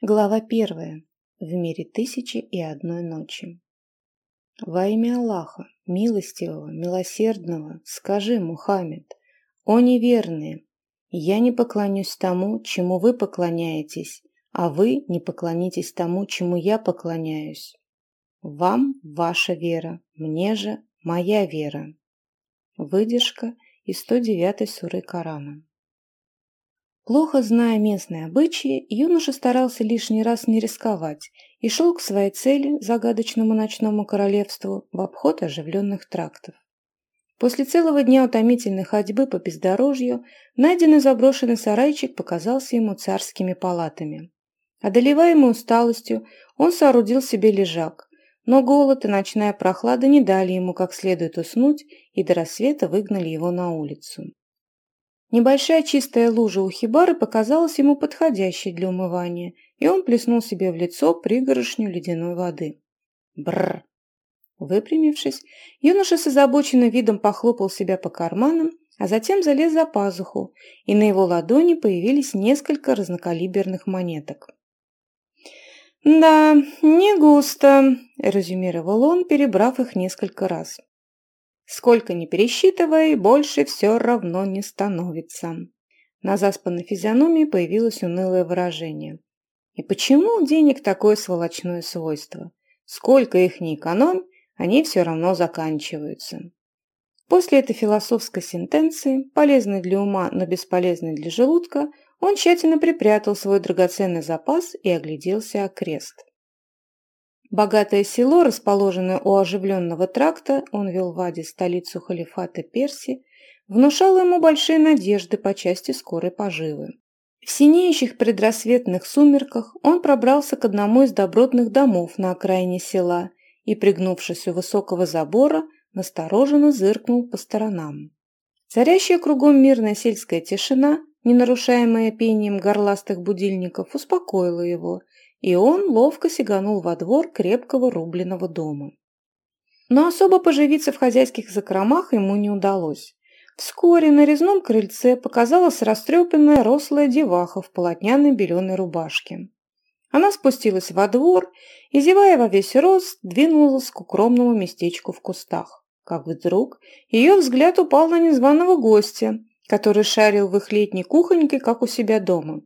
Глава первая. В мире тысячи и одной ночи. Во имя Аллаха, милостивого, милосердного, скажи, Мухаммед, о неверные, я не поклонюсь тому, чему вы поклоняетесь, а вы не поклонитесь тому, чему я поклоняюсь. Вам ваша вера, мне же моя вера. Выдержка из 109 суры Корана. Плохо зная местные обычаи, юноша старался лишний раз не рисковать и шел к своей цели, загадочному ночному королевству, в обход оживленных трактов. После целого дня утомительной ходьбы по бездорожью найденный заброшенный сарайчик показался ему царскими палатами. Одолеваемый усталостью, он соорудил себе лежак, но голод и ночная прохлада не дали ему как следует уснуть и до рассвета выгнали его на улицу. Небольшая чистая лужа у хибары показалась ему подходящей для умывания, и он плеснул себе в лицо пригорошню ледяной воды. Бррр! Выпрямившись, юноша с озабоченным видом похлопал себя по карманам, а затем залез за пазуху, и на его ладони появились несколько разнокалиберных монеток. «Да, не густо», – резюмировал он, перебрав их несколько раз. Сколько ни пересчитывай, больше все равно не становится. На заспанной физиономии появилось унылое выражение. И почему у денег такое сволочное свойство? Сколько их ни экономь, они все равно заканчиваются. После этой философской сентенции, полезной для ума, но бесполезной для желудка, он тщательно припрятал свой драгоценный запас и огляделся окрест. Богатое село, расположенное у оживленного тракта, он вел в Аде столицу халифата Перси, внушало ему большие надежды по части скорой поживы. В синеющих предрассветных сумерках он пробрался к одному из добротных домов на окраине села и, пригнувшись у высокого забора, настороженно зыркнул по сторонам. Царящая кругом мирная сельская тишина, не нарушаемая пением горластых будильников, успокоила его – и он ловко сиганул во двор крепкого рубленого дома. Но особо поживиться в хозяйских закромах ему не удалось. Вскоре на резном крыльце показалась растрепанная рослая деваха в полотняной беленой рубашке. Она спустилась во двор и, зевая во весь рост, двинулась к укромному местечку в кустах. Как вдруг ее взгляд упал на незваного гостя, который шарил в их летней кухоньке, как у себя дома.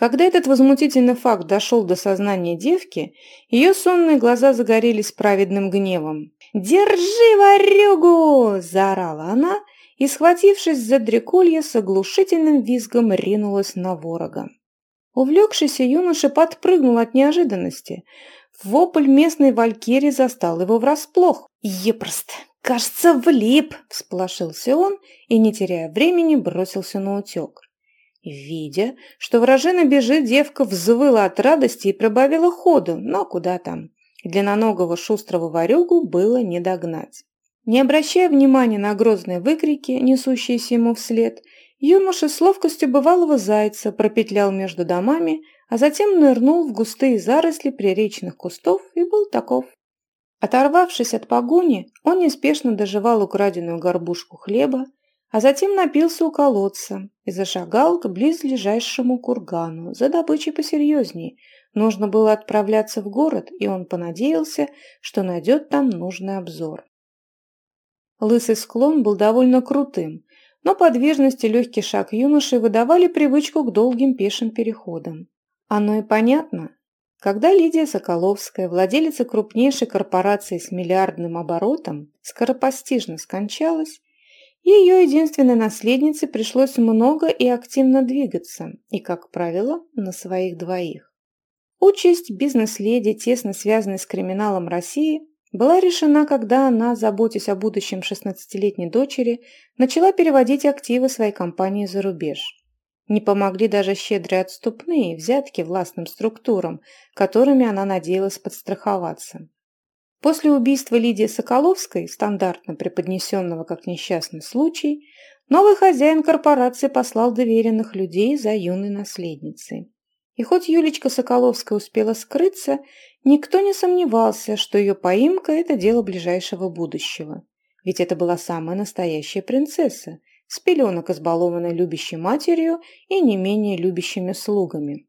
Когда этот возмутительный факт дошел до сознания девки, ее сонные глаза загорелись праведным гневом. «Держи ворюгу!» – заорала она и, схватившись за дреколье, с оглушительным визгом ринулась на ворога. Увлекшийся юноша подпрыгнул от неожиданности. Вопль местной валькирии застал его врасплох. «Епрост! Кажется, влип!» – всполошился он и, не теряя времени, бросился на утек. Видя, что вражина бежит, девка взвыла от радости и прибавила ходу, но куда там. Длинноногого шустрого варюгу было не догнать. Не обращая внимания на грозные выкрики, несущиеся ему вслед, юноша с ловкостью бывалого зайца пропетлял между домами, а затем нырнул в густые заросли приречных кустов и был таков. Оторвавшись от погони, он неспешно доживал украденную горбушку хлеба, а затем напился у колодца и зашагал к близлежащему кургану за добычей посерьезней. Нужно было отправляться в город, и он понадеялся, что найдет там нужный обзор. Лысый склон был довольно крутым, но подвижность и легкий шаг юноши выдавали привычку к долгим пешим переходам. Оно и понятно. Когда Лидия Соколовская, владелица крупнейшей корпорации с миллиардным оборотом, скоропостижно скончалась, ее единственной наследнице пришлось много и активно двигаться, и, как правило, на своих двоих. Участь бизнес-леди, тесно связанной с криминалом России, была решена, когда она, заботясь о будущем 16-летней дочери, начала переводить активы своей компании за рубеж. Не помогли даже щедрые отступные взятки властным структурам, которыми она надеялась подстраховаться. После убийства Лидии Соколовской, стандартно преподнесенного как несчастный случай, новый хозяин корпорации послал доверенных людей за юной наследницей. И хоть Юлечка Соколовская успела скрыться, никто не сомневался, что ее поимка – это дело ближайшего будущего. Ведь это была самая настоящая принцесса, с пеленок избалованной любящей матерью и не менее любящими слугами.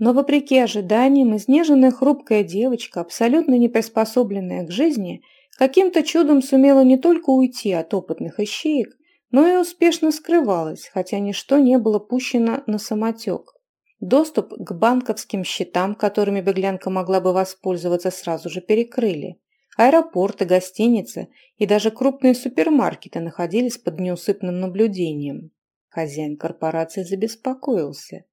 Но вопреки ожиданиям, изнеженная хрупкая девочка, абсолютно не приспособленная к жизни, каким-то чудом сумела не только уйти от опытных ищеек, но и успешно скрывалась, хотя ничто не было пущено на самотек. Доступ к банковским счетам, которыми беглянка могла бы воспользоваться, сразу же перекрыли. Аэропорты, гостиницы и даже крупные супермаркеты находились под неусыпным наблюдением. Хозяин корпорации забеспокоился.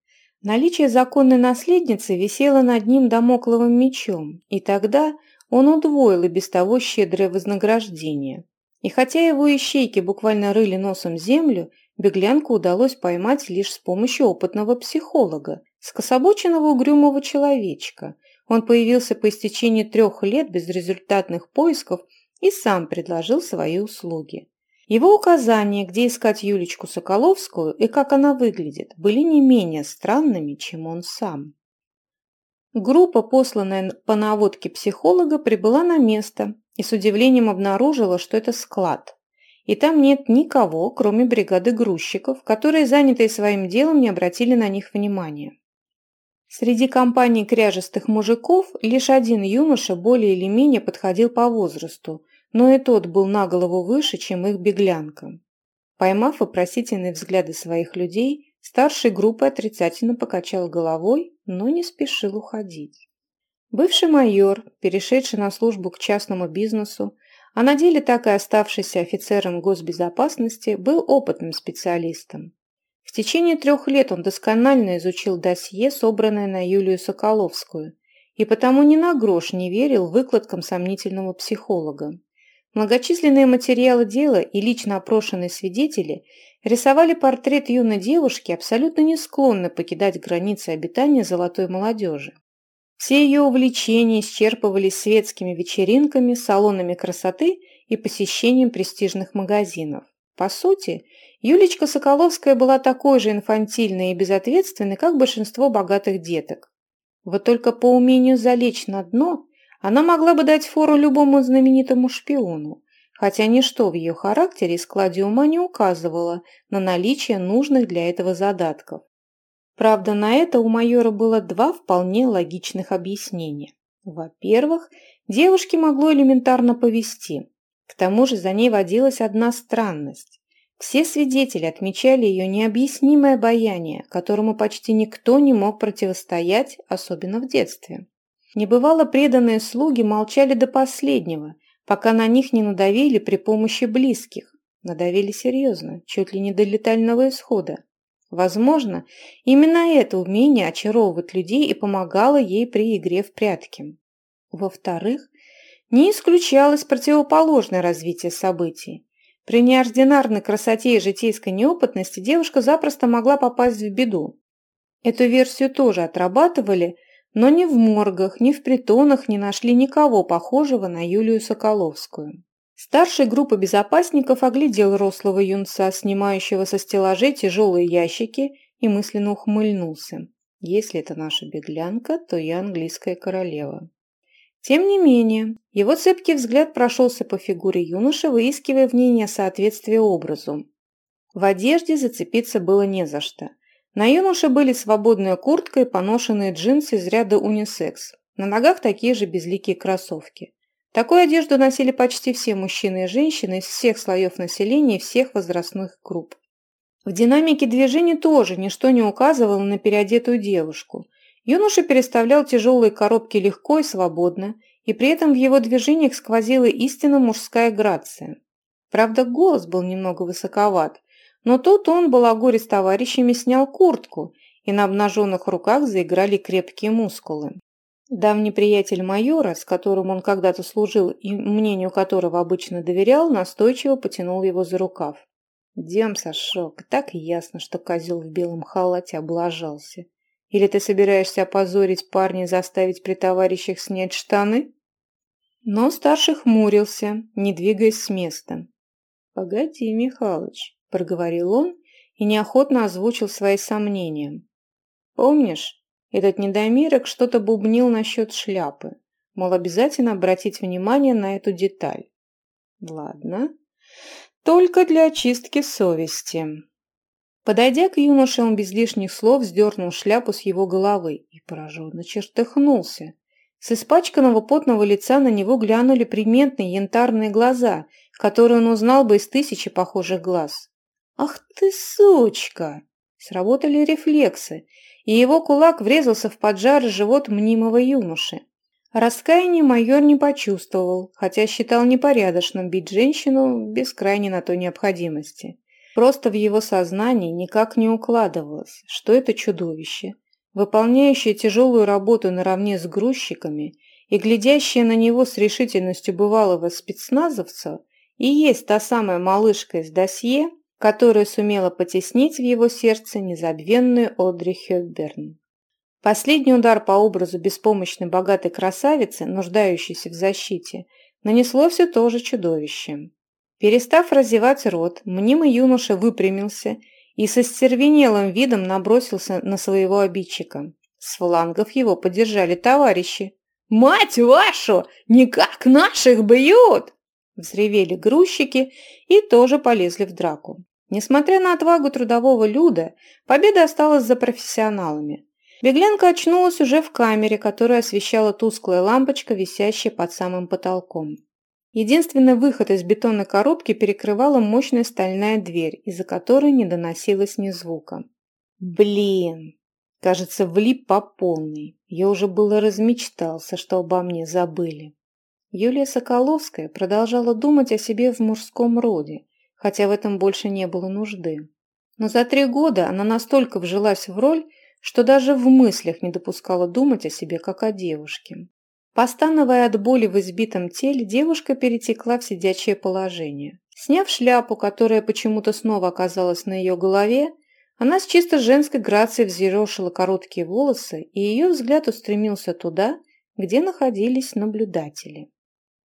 Наличие законной наследницы висело над ним домокловым мечом, и тогда он удвоил и без того щедрое вознаграждение. И хотя его ищейки буквально рыли носом землю, беглянку удалось поймать лишь с помощью опытного психолога, скособоченного угрюмого человечка. Он появился по истечении трех лет безрезультатных поисков и сам предложил свои услуги. Его указания, где искать Юлечку Соколовскую и как она выглядит, были не менее странными, чем он сам. Группа, посланная по наводке психолога, прибыла на место и с удивлением обнаружила, что это склад. И там нет никого, кроме бригады грузчиков, которые, занятые своим делом, не обратили на них внимания. Среди компании кряжестых мужиков лишь один юноша более или менее подходил по возрасту, но и тот был на голову выше, чем их беглянка. Поймав вопросительные взгляды своих людей, старший группы отрицательно покачал головой, но не спешил уходить. Бывший майор, перешедший на службу к частному бизнесу, а на деле так и оставшийся офицером госбезопасности, был опытным специалистом. В течение трех лет он досконально изучил досье, собранное на Юлию Соколовскую, и потому ни на грош не верил выкладкам сомнительного психолога. Многочисленные материалы дела и лично опрошенные свидетели рисовали портрет юной девушки, абсолютно не склонной покидать границы обитания золотой молодежи. Все ее увлечения исчерпывались светскими вечеринками, салонами красоты и посещением престижных магазинов. По сути, Юлечка Соколовская была такой же инфантильной и безответственной, как большинство богатых деток. Вот только по умению залечь на дно она могла бы дать фору любому знаменитому шпиону, хотя ничто в ее характере и складе ума не указывало на наличие нужных для этого задатков. Правда, на это у майора было два вполне логичных объяснения. Во-первых, девушке могло элементарно повести. К тому же за ней водилась одна странность. Все свидетели отмечали ее необъяснимое обаяние, которому почти никто не мог противостоять, особенно в детстве. Небывало преданные слуги молчали до последнего, пока на них не надавили при помощи близких. Надавили серьезно, чуть ли не до летального исхода. Возможно, именно это умение очаровывать людей и помогало ей при игре в прятки. Во-вторых, не исключалось противоположное развитие событий. При неординарной красоте и житейской неопытности девушка запросто могла попасть в беду. Эту версию тоже отрабатывали, но ни в моргах, ни в притонах не нашли никого похожего на Юлию Соколовскую. Старший группа безопасников оглядел рослого юнца, снимающего со стеллажей тяжелые ящики, и мысленно ухмыльнулся. Если это наша беглянка, то я английская королева. Тем не менее, его цепкий взгляд прошелся по фигуре юноши, выискивая в ней несоответствие образу. В одежде зацепиться было не за что. На юноше были свободная куртка и поношенные джинсы из ряда унисекс. На ногах такие же безликие кроссовки. Такую одежду носили почти все мужчины и женщины из всех слоев населения и всех возрастных групп. В динамике движения тоже ничто не указывало на переодетую девушку – Юноша переставлял тяжелые коробки легко и свободно, и при этом в его движениях сквозила истинно мужская грация. Правда, голос был немного высоковат, но тут он, балагуре с товарищами, снял куртку, и на обнаженных руках заиграли крепкие мускулы. Давний приятель майора, с которым он когда-то служил и мнению которого обычно доверял, настойчиво потянул его за рукав. Дем Сашок, так ясно, что козел в белом халате облажался. Или ты собираешься опозорить парня и заставить при товарищах снять штаны?» Но старший хмурился, не двигаясь с места. «Погоди, Михалыч», — проговорил он и неохотно озвучил свои сомнения. «Помнишь, этот недомерок что-то бубнил насчет шляпы, мол, обязательно обратить внимание на эту деталь. Ладно, только для очистки совести. Подойдя к юноше, он без лишних слов сдернул шляпу с его головы и пораженно чертыхнулся. С испачканного потного лица на него глянули приметные янтарные глаза, которые он узнал бы из тысячи похожих глаз. «Ах ты, сучка!» Сработали рефлексы, и его кулак врезался в поджарый живот мнимого юноши. Раскаяния майор не почувствовал, хотя считал непорядочным бить женщину без крайней на то необходимости. Просто в его сознании никак не укладывалось, что это чудовище, выполняющее тяжелую работу наравне с грузчиками и глядящее на него с решительностью бывалого спецназовца, и есть та самая малышка из досье, которая сумела потеснить в его сердце незабвенную Одри Хёбберн. Последний удар по образу беспомощной богатой красавицы, нуждающейся в защите, нанесло все то же чудовище. Перестав разевать рот, мнимый юноша выпрямился и со стервенелым видом набросился на своего обидчика. С флангов его поддержали товарищи. «Мать вашу! Никак наших бьют!» Взревели грузчики и тоже полезли в драку. Несмотря на отвагу трудового люда, победа осталась за профессионалами. Беглянка очнулась уже в камере, которую освещала тусклая лампочка, висящая под самым потолком. Единственный выход из бетонной коробки перекрывала мощная стальная дверь, из-за которой не доносилось ни звука. Блин! Кажется, влип по полной. Я уже было размечтался, что обо мне забыли. Юлия Соколовская продолжала думать о себе в мужском роде, хотя в этом больше не было нужды. Но за три года она настолько вжилась в роль, что даже в мыслях не допускала думать о себе как о девушке. Постановая от боли в избитом теле, девушка перетекла в сидячее положение. Сняв шляпу, которая почему-то снова оказалась на ее голове, она с чисто женской грацией взъерошила короткие волосы, и ее взгляд устремился туда, где находились наблюдатели.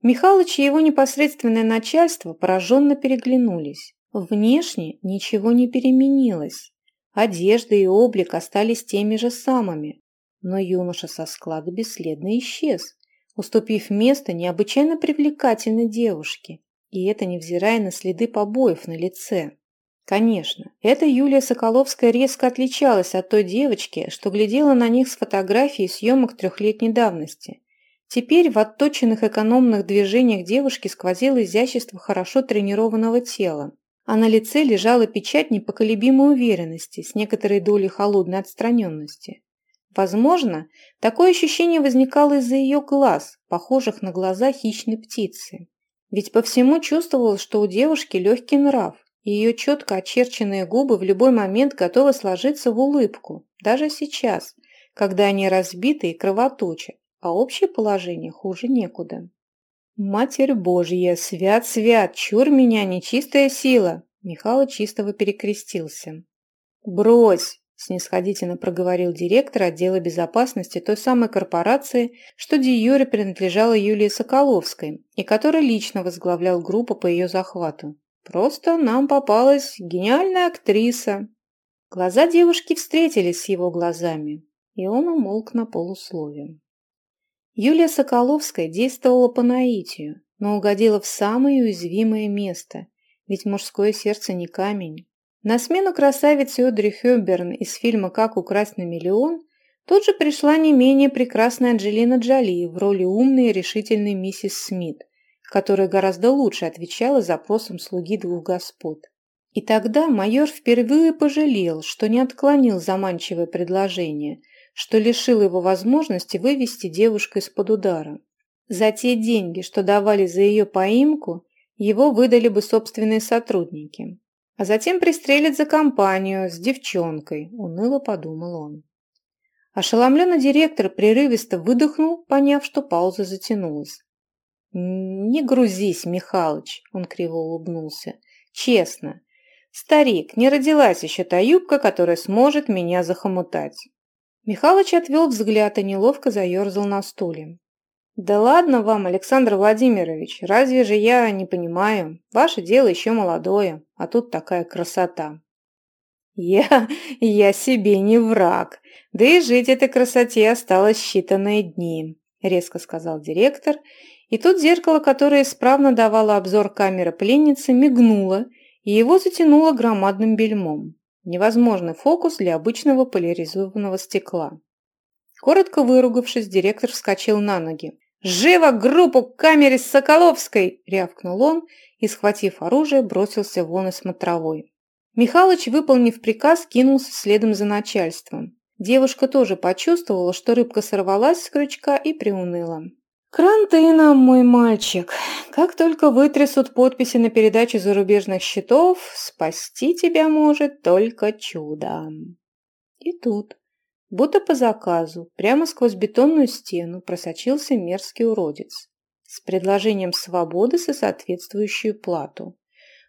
Михалыч и его непосредственное начальство пораженно переглянулись. Внешне ничего не переменилось. Одежда и облик остались теми же самыми, но юноша со склада бесследно исчез, уступив место необычайно привлекательной девушке, и это невзирая на следы побоев на лице. Конечно, эта Юлия Соколовская резко отличалась от той девочки, что глядела на них с фотографией съемок трехлетней давности. Теперь в отточенных экономных движениях девушки сквозило изящество хорошо тренированного тела, а на лице лежала печать непоколебимой уверенности с некоторой долей холодной отстраненности. Возможно, такое ощущение возникало из-за ее глаз, похожих на глаза хищной птицы. Ведь по всему чувствовалось, что у девушки легкий нрав, и ее четко очерченные губы в любой момент готовы сложиться в улыбку, даже сейчас, когда они разбиты и кровоточат, а общее положение хуже некуда. «Матерь Божья, свят-свят, чур меня, нечистая сила!» Михаил чистово перекрестился. «Брось!» – снисходительно проговорил директор отдела безопасности той самой корпорации, что де принадлежала Юлии Соколовской и который лично возглавлял группу по ее захвату. «Просто нам попалась гениальная актриса!» Глаза девушки встретились с его глазами, и он умолк на полусловие. Юлия Соколовская действовала по наитию, но угодила в самое уязвимое место, ведь мужское сердце не камень. На смену красавице Одри Хёберн из фильма «Как украсть на миллион» тут же пришла не менее прекрасная Анджелина Джоли в роли умной и решительной миссис Смит, которая гораздо лучше отвечала запросам слуги двух господ. И тогда майор впервые пожалел, что не отклонил заманчивое предложение – что лишил его возможности вывести девушку из-под удара. За те деньги, что давали за ее поимку, его выдали бы собственные сотрудники. А затем пристрелят за компанию с девчонкой, уныло подумал он. Ошеломленный директор прерывисто выдохнул, поняв, что пауза затянулась. «Не грузись, Михалыч», — он криво улыбнулся. «Честно. Старик, не родилась еще та юбка, которая сможет меня захомутать. Михалыч отвел взгляд и неловко заерзал на стуле. «Да ладно вам, Александр Владимирович, разве же я не понимаю? Ваше дело еще молодое, а тут такая красота». «Я... я себе не враг, да и жить этой красоте осталось считанные дни», резко сказал директор, и тут зеркало, которое исправно давало обзор камеры пленницы, мигнуло, и его затянуло громадным бельмом. Невозможный фокус для обычного поляризованного стекла. Коротко выругавшись, директор вскочил на ноги. «Живо группу к камере Соколовской!» – рявкнул он и, схватив оружие, бросился вон из смотровой. Михалыч, выполнив приказ, кинулся следом за начальством. Девушка тоже почувствовала, что рыбка сорвалась с крючка и приуныла. «Кранты нам, мой мальчик. Как только вытрясут подписи на передачу зарубежных счетов, спасти тебя может только чудо». И тут, будто по заказу, прямо сквозь бетонную стену просочился мерзкий уродец с предложением свободы со соответствующую плату.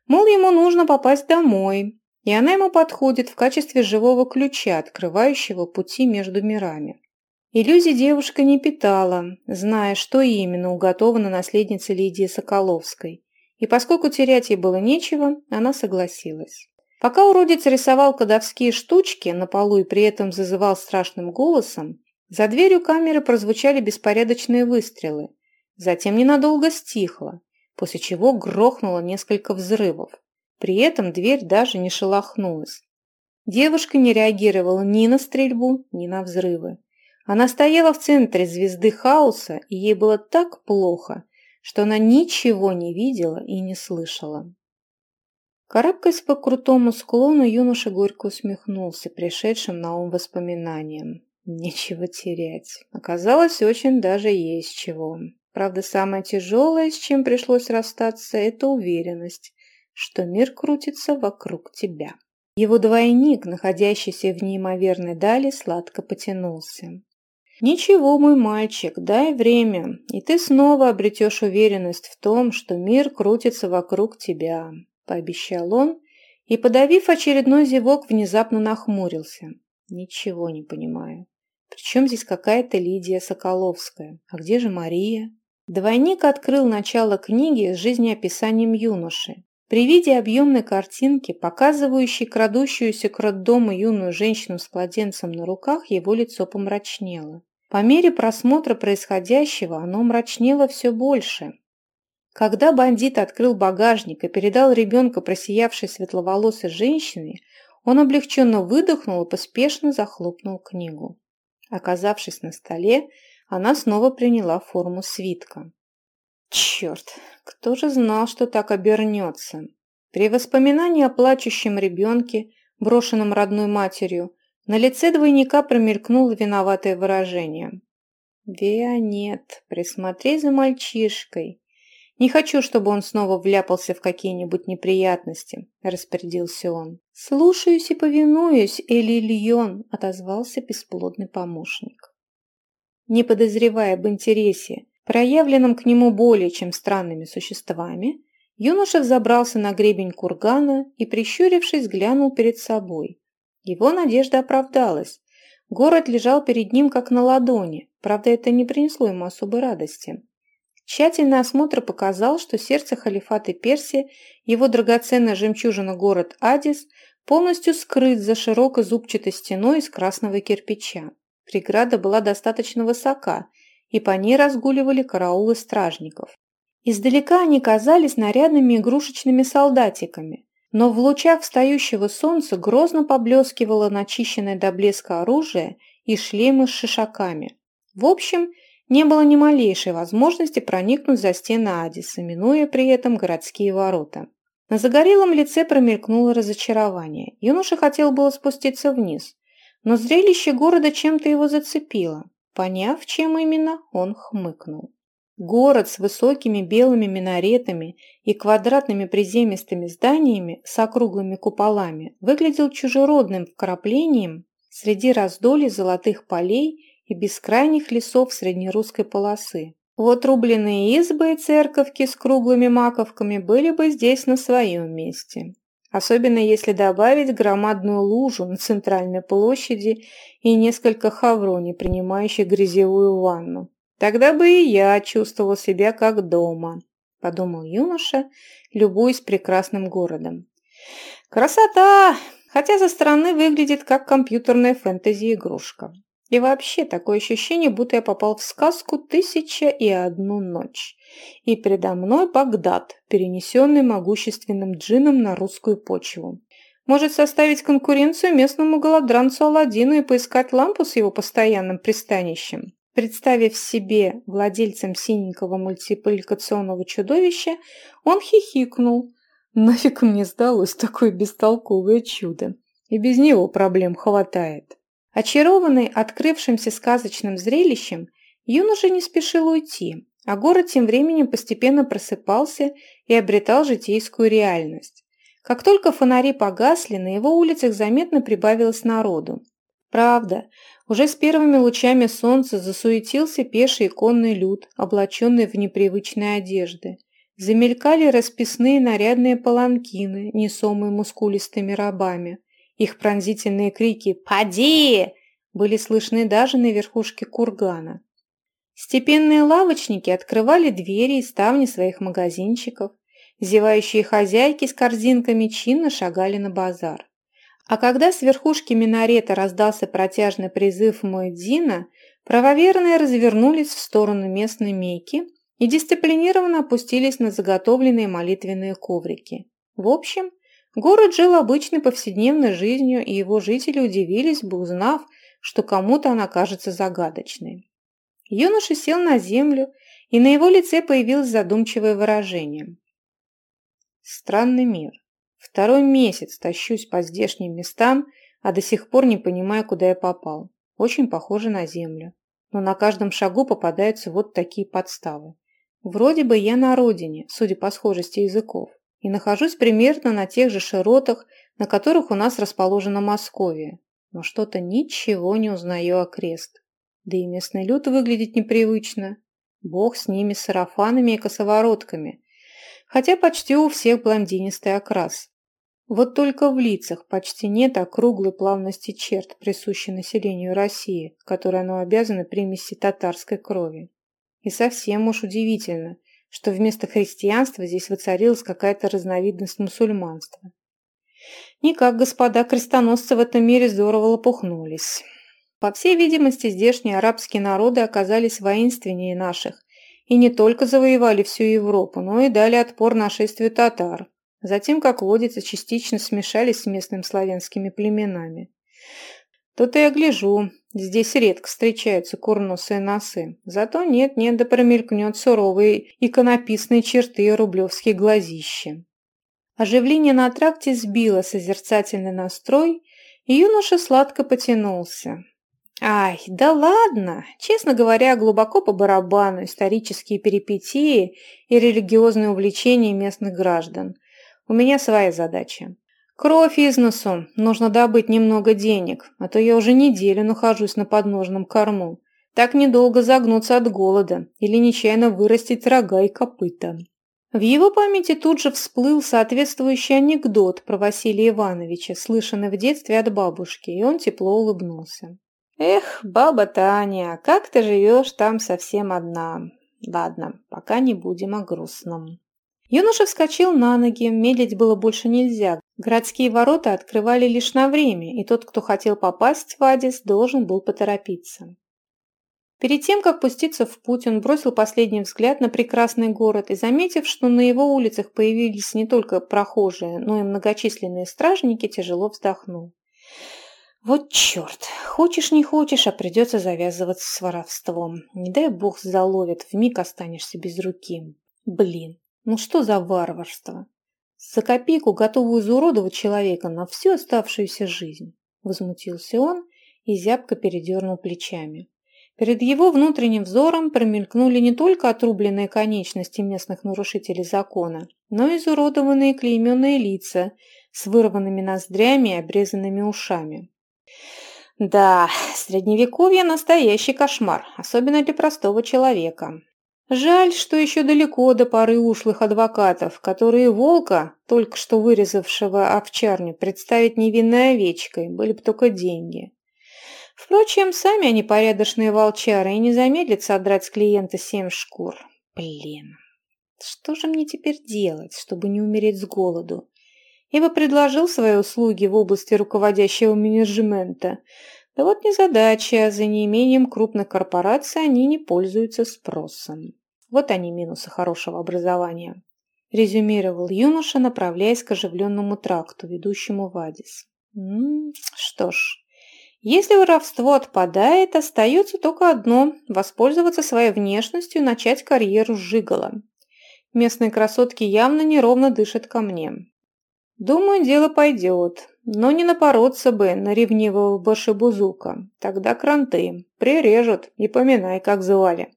Мол, ему нужно попасть домой, и она ему подходит в качестве живого ключа, открывающего пути между мирами. Иллюзий девушка не питала, зная, что именно уготовано наследнице Лидии Соколовской. И поскольку терять ей было нечего, она согласилась. Пока уродец рисовал кодовские штучки на полу и при этом зазывал страшным голосом, за дверью камеры прозвучали беспорядочные выстрелы. Затем ненадолго стихло, после чего грохнуло несколько взрывов. При этом дверь даже не шелохнулась. Девушка не реагировала ни на стрельбу, ни на взрывы. Она стояла в центре звезды хаоса, и ей было так плохо, что она ничего не видела и не слышала. Карабкаясь по крутому склону, юноша горько усмехнулся пришедшим на ум воспоминаниям. Нечего терять. Оказалось, очень даже есть чего. Правда, самое тяжелое, с чем пришлось расстаться, это уверенность, что мир крутится вокруг тебя. Его двойник, находящийся в неимоверной дали, сладко потянулся. «Ничего, мой мальчик, дай время, и ты снова обретешь уверенность в том, что мир крутится вокруг тебя», – пообещал он, и, подавив очередной зевок, внезапно нахмурился. «Ничего не понимаю. Причем здесь какая-то Лидия Соколовская? А где же Мария?» Двойник открыл начало книги с жизнеописанием юноши. При виде объемной картинки, показывающей крадущуюся к роддому юную женщину с младенцем на руках, его лицо помрачнело. По мере просмотра происходящего оно мрачнело все больше. Когда бандит открыл багажник и передал ребенка просиявшей светловолосой женщине, он облегченно выдохнул и поспешно захлопнул книгу. Оказавшись на столе, она снова приняла форму свитка. Черт, кто же знал, что так обернется? При воспоминании о плачущем ребенке, брошенном родной матерью, на лице двойника промелькнуло виноватое выражение. «Веа нет, присмотри за мальчишкой. Не хочу, чтобы он снова вляпался в какие-нибудь неприятности», – распорядился он. «Слушаюсь и повинуюсь, Эли Льон», – отозвался бесплодный помощник. Не подозревая об интересе, проявленном к нему более чем странными существами, юноша взобрался на гребень кургана и, прищурившись, глянул перед собой – его надежда оправдалась. Город лежал перед ним как на ладони, правда, это не принесло ему особой радости. Тщательный осмотр показал, что сердце халифата Персии, его драгоценная жемчужина город Адис, полностью скрыт за широкой зубчатой стеной из красного кирпича. Преграда была достаточно высока, и по ней разгуливали караулы стражников. Издалека они казались нарядными игрушечными солдатиками, но в лучах встающего солнца грозно поблескивало начищенное до блеска оружие и шлемы с шишаками. В общем, не было ни малейшей возможности проникнуть за стены Адиса, минуя при этом городские ворота. На загорелом лице промелькнуло разочарование. Юноша хотел было спуститься вниз, но зрелище города чем-то его зацепило. Поняв, чем именно, он хмыкнул. Город с высокими белыми минаретами и квадратными приземистыми зданиями с округлыми куполами выглядел чужеродным вкраплением среди раздолей золотых полей и бескрайних лесов среднерусской полосы. Вот рубленые избы и церковки с круглыми маковками были бы здесь на своем месте. Особенно если добавить громадную лужу на центральной площади и несколько хаврони, принимающих грязевую ванну. Тогда бы и я чувствовал себя как дома, подумал юноша, любуясь прекрасным городом. Красота! Хотя со стороны выглядит как компьютерная фэнтези-игрушка. И вообще такое ощущение, будто я попал в сказку «Тысяча и одну ночь». И передо мной Багдад, перенесенный могущественным джином на русскую почву. Может составить конкуренцию местному голодранцу Аладдину и поискать лампу с его постоянным пристанищем. Представив себе владельцем синенького мультипликационного чудовища, он хихикнул. Нафиг мне сдалось такое бестолковое чудо. И без него проблем хватает. Очарованный открывшимся сказочным зрелищем, юноша не спешил уйти, а город тем временем постепенно просыпался и обретал житейскую реальность. Как только фонари погасли, на его улицах заметно прибавилось народу. Правда, уже с первыми лучами солнца засуетился пеший конный люд, облаченный в непривычные одежды. Замелькали расписные нарядные паланкины, несомые мускулистыми рабами. Их пронзительные крики «Поди!» были слышны даже на верхушке кургана. Степенные лавочники открывали двери и ставни своих магазинчиков, зевающие хозяйки с корзинками чинно шагали на базар. А когда с верхушки минарета раздался протяжный призыв Муэдзина, правоверные развернулись в сторону местной мейки и дисциплинированно опустились на заготовленные молитвенные коврики. В общем, город жил обычной повседневной жизнью, и его жители удивились бы, узнав, что кому-то она кажется загадочной. Юноша сел на землю, и на его лице появилось задумчивое выражение. Странный мир. Второй месяц тащусь по здешним местам, а до сих пор не понимаю, куда я попал. Очень похоже на землю. Но на каждом шагу попадаются вот такие подставы. Вроде бы я на родине, судя по схожести языков, и нахожусь примерно на тех же широтах, на которых у нас расположена Московия, но что-то ничего не узнаю о крест. Да и местный люд выглядит непривычно. Бог с ними, с сарафанами и косоворотками. Хотя почти у всех блондинистый окрас. Вот только в лицах почти нет округлой плавности черт, присущей населению России, которой оно обязано примеси татарской крови. И совсем уж удивительно, что вместо христианства здесь воцарилась какая-то разновидность мусульманства. Никак господа крестоносцы в этом мире здорово лопухнулись. По всей видимости, здешние арабские народы оказались воинственнее наших и не только завоевали всю Европу, но и дали отпор нашествию татар. Затем, как водится, частично смешались с местными славянскими племенами. Тут и я гляжу, здесь редко встречаются курносые носы. Зато нет-нет да промелькнет суровые иконописные черты рублевские глазища. Оживление на тракте сбило созерцательный настрой, и юноша сладко потянулся. Ай, да ладно! Честно говоря, глубоко по барабану исторические перипетии и религиозные увлечения местных граждан. У меня своя задача. Кровь из носу, нужно добыть немного денег, а то я уже неделю нахожусь на подножном корму. Так недолго загнуться от голода или нечаянно вырастить рога и копыта. В его памяти тут же всплыл соответствующий анекдот про Василия Ивановича, слышанный в детстве от бабушки, и он тепло улыбнулся. Эх, баба Таня, как ты живешь там совсем одна? Ладно, пока не будем о грустном. Юноша вскочил на ноги, медлить было больше нельзя. Городские ворота открывали лишь на время, и тот, кто хотел попасть в Адис, должен был поторопиться. Перед тем, как пуститься в путь, он бросил последний взгляд на прекрасный город и, заметив, что на его улицах появились не только прохожие, но и многочисленные стражники, тяжело вздохнул. Вот черт, хочешь не хочешь, а придется завязываться с воровством. Не дай бог заловят, вмиг останешься без руки. Блин, ну что за варварство? За копейку готовы изуродовать человека на всю оставшуюся жизнь. Возмутился он и зябко передернул плечами. Перед его внутренним взором промелькнули не только отрубленные конечности местных нарушителей закона, но и изуродованные клейменные лица с вырванными ноздрями и обрезанными ушами. Да, средневековье – настоящий кошмар, особенно для простого человека. Жаль, что еще далеко до поры ушлых адвокатов, которые волка, только что вырезавшего овчарню, представить невинной овечкой, были бы только деньги. Впрочем, сами они порядочные волчары и не замедлят содрать с клиента семь шкур. Блин, что же мне теперь делать, чтобы не умереть с голоду? ибо предложил свои услуги в области руководящего менеджмента. Да вот незадача, за неимением крупных корпораций они не пользуются спросом. Вот они минусы хорошего образования. резюмировал юноша, направляясь к оживленному тракту, ведущему в Адис. М -м, что ж, если воровство отпадает, остается только одно – воспользоваться своей внешностью и начать карьеру жигала. Местные красотки явно неровно дышат ко мне. Думаю, дело пойдет, но не напороться бы на ревнивого башибузука. Тогда кранты прирежут и поминай, как звали.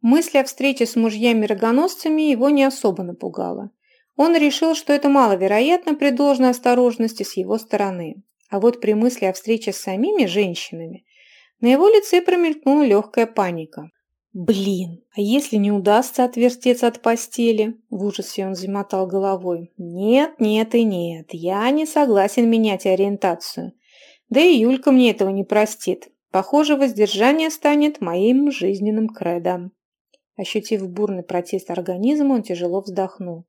Мысль о встрече с мужьями-рогоносцами его не особо напугала. Он решил, что это маловероятно при должной осторожности с его стороны. А вот при мысли о встрече с самими женщинами на его лице промелькнула легкая паника. «Блин, а если не удастся отвертеться от постели?» В ужасе он замотал головой. «Нет, нет и нет, я не согласен менять ориентацию. Да и Юлька мне этого не простит. Похоже, воздержание станет моим жизненным кредом». Ощутив бурный протест организма, он тяжело вздохнул.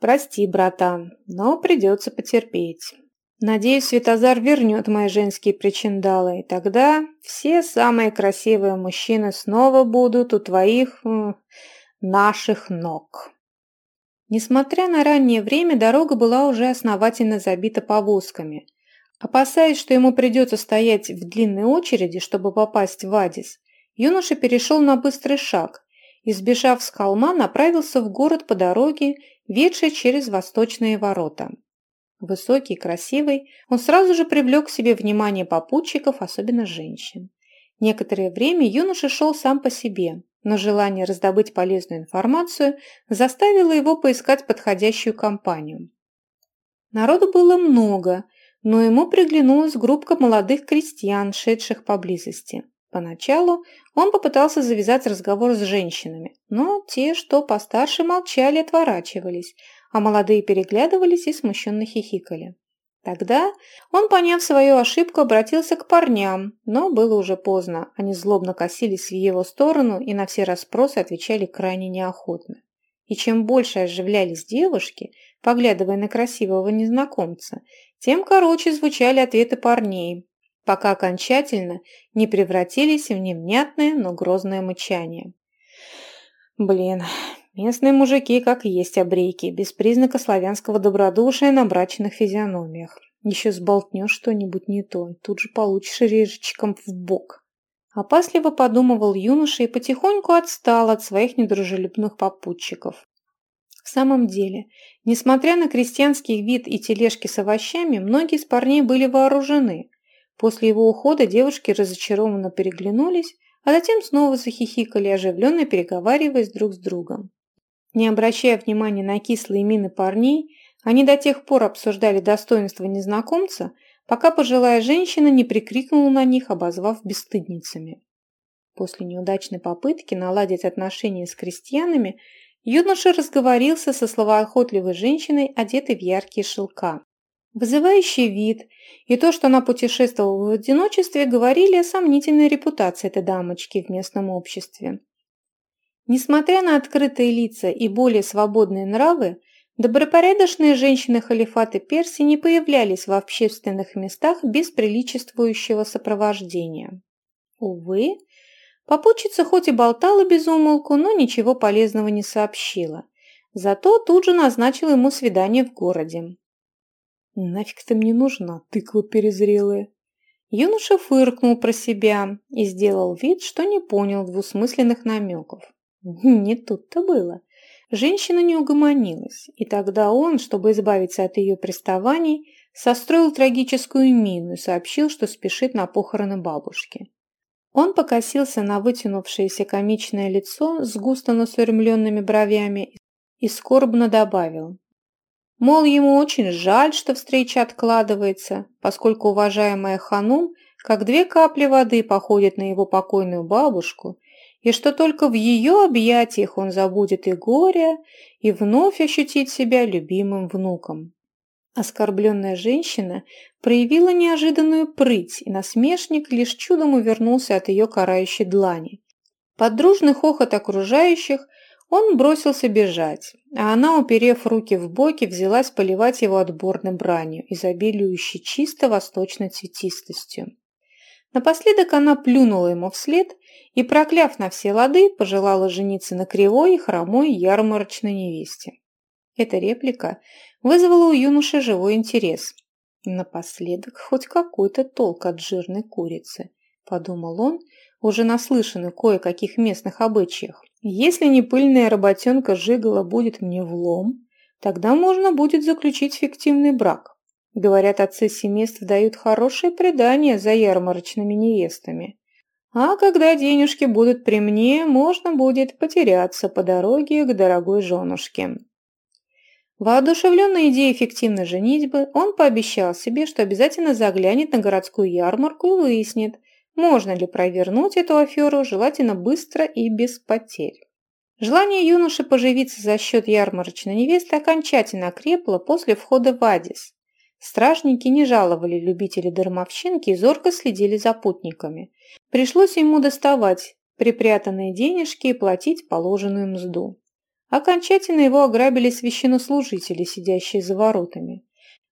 «Прости, братан, но придется потерпеть. Надеюсь, Светозар вернет мои женские причиндалы, и тогда все самые красивые мужчины снова будут у твоих... наших ног. Несмотря на раннее время, дорога была уже основательно забита повозками. Опасаясь, что ему придется стоять в длинной очереди, чтобы попасть в Адис, юноша перешел на быстрый шаг и, сбежав с холма, направился в город по дороге, ведшей через восточные ворота. Высокий, красивый, он сразу же привлек к себе внимание попутчиков, особенно женщин. Некоторое время юноша шел сам по себе, но желание раздобыть полезную информацию заставило его поискать подходящую компанию. Народу было много, но ему приглянулась группа молодых крестьян, шедших поблизости. Поначалу он попытался завязать разговор с женщинами, но те, что постарше, молчали отворачивались, а молодые переглядывались и смущенно хихикали. Тогда он, поняв свою ошибку, обратился к парням, но было уже поздно. Они злобно косились в его сторону и на все расспросы отвечали крайне неохотно. И чем больше оживлялись девушки, поглядывая на красивого незнакомца, тем короче звучали ответы парней, пока окончательно не превратились в невнятное, но грозное мычание. Блин, Местные мужики как есть обрейки, без признака славянского добродушия на брачных физиономиях. Еще сболтнешь что-нибудь не то, тут же получишь режечком в бок. Опасливо подумывал юноша и потихоньку отстал от своих недружелюбных попутчиков. В самом деле, несмотря на крестьянский вид и тележки с овощами, многие из парней были вооружены. После его ухода девушки разочарованно переглянулись, а затем снова захихикали, оживленно переговариваясь друг с другом. Не обращая внимания на кислые мины парней, они до тех пор обсуждали достоинства незнакомца, пока пожилая женщина не прикрикнула на них, обозвав бесстыдницами. После неудачной попытки наладить отношения с крестьянами, юноша разговорился со словоохотливой женщиной, одетой в яркие шелка. Вызывающий вид и то, что она путешествовала в одиночестве, говорили о сомнительной репутации этой дамочки в местном обществе. Несмотря на открытые лица и более свободные нравы, добропорядочные женщины халифата Персии не появлялись в общественных местах без приличествующего сопровождения. Увы, попутчица хоть и болтала без умолку, но ничего полезного не сообщила. Зато тут же назначила ему свидание в городе. «Нафиг ты мне нужна, тыква перезрелая?» Юноша фыркнул про себя и сделал вид, что не понял двусмысленных намеков. Не тут-то было. Женщина не угомонилась, и тогда он, чтобы избавиться от ее приставаний, состроил трагическую мину и сообщил, что спешит на похороны бабушки. Он покосился на вытянувшееся комичное лицо с густо насурмленными бровями и скорбно добавил. Мол, ему очень жаль, что встреча откладывается, поскольку уважаемая Ханум, как две капли воды, походит на его покойную бабушку и что только в ее объятиях он забудет и горе, и вновь ощутит себя любимым внуком. Оскорбленная женщина проявила неожиданную прыть, и насмешник лишь чудом увернулся от ее карающей длани. Под дружный хохот окружающих он бросился бежать, а она, уперев руки в боки, взялась поливать его отборной бранью, изобилующей чисто восточной цветистостью. Напоследок она плюнула ему вслед и, прокляв на все лады, пожелала жениться на кривой и хромой ярмарочной невесте. Эта реплика вызвала у юноши живой интерес. Напоследок хоть какой-то толк от жирной курицы, подумал он, уже наслышанный кое-каких местных обычаях. Если не пыльная работенка Жигала будет мне влом, тогда можно будет заключить фиктивный брак. Говорят, отцы семейств дают хорошее предание за ярмарочными невестами. А когда денежки будут при мне, можно будет потеряться по дороге к дорогой женушке. Воодушевленной идеей эффективной женитьбы, он пообещал себе, что обязательно заглянет на городскую ярмарку и выяснит, можно ли провернуть эту аферу, желательно быстро и без потерь. Желание юноши поживиться за счет ярмарочной невесты окончательно окрепло после входа в Адис. Стражники не жаловали любителей дармовщинки и зорко следили за путниками. Пришлось ему доставать припрятанные денежки и платить положенную мзду. Окончательно его ограбили священнослужители, сидящие за воротами.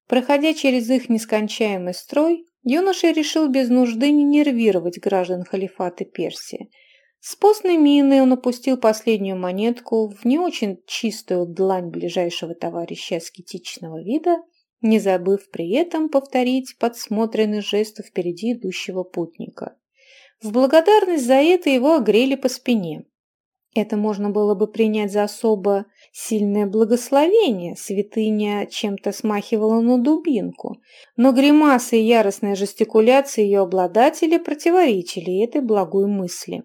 Проходя через их нескончаемый строй, юноша решил без нужды не нервировать граждан халифата Персии. С постной миной он опустил последнюю монетку в не очень чистую длань ближайшего товарища аскетичного вида не забыв при этом повторить подсмотренный жест впереди идущего путника. В благодарность за это его огрели по спине. Это можно было бы принять за особо сильное благословение, святыня чем-то смахивала на дубинку, но гримасы и яростная жестикуляция ее обладателя противоречили этой благой мысли.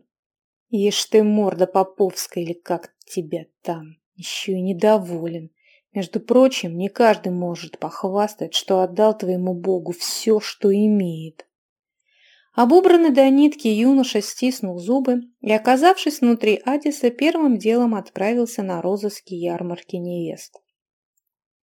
«Ешь ты, морда поповская, или как тебя там, еще и недоволен. Между прочим, не каждый может похвастать, что отдал твоему богу все, что имеет. Обубранный до нитки юноша стиснул зубы и, оказавшись внутри Адиса, первым делом отправился на розыски ярмарки невест.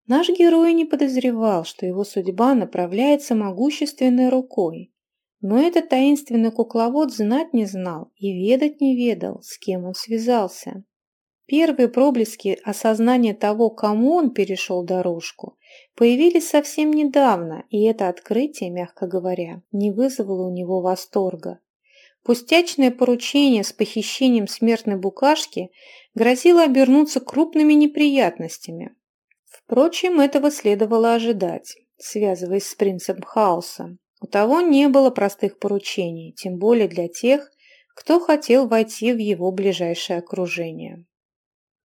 Наш герой не подозревал, что его судьба направляется могущественной рукой, но этот таинственный кукловод знать не знал и ведать не ведал, с кем он связался. Первые проблески осознания того, кому он перешел дорожку, появились совсем недавно, и это открытие, мягко говоря, не вызвало у него восторга. Пустячное поручение с похищением смертной букашки грозило обернуться крупными неприятностями. Впрочем, этого следовало ожидать, связываясь с принцем хаоса. У того не было простых поручений, тем более для тех, кто хотел войти в его ближайшее окружение.